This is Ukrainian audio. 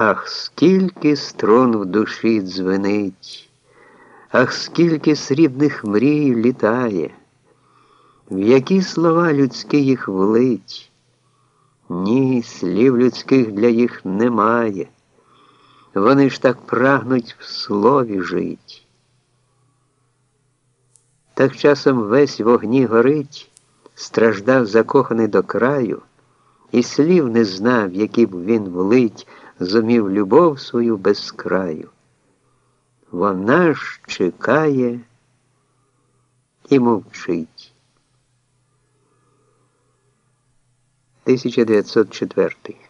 Ах, скільки струн в душі дзвенить, ах, скільки срібних мрій літає, в які слова людські їх влить, ні, слів людських для їх немає, вони ж так прагнуть в слові жить. Так часом весь вогні горить, страждав закоханий до краю, і слів не знав, які б він влить зумів любов свою безкраю. Вона ж чекає і мовчить. 1904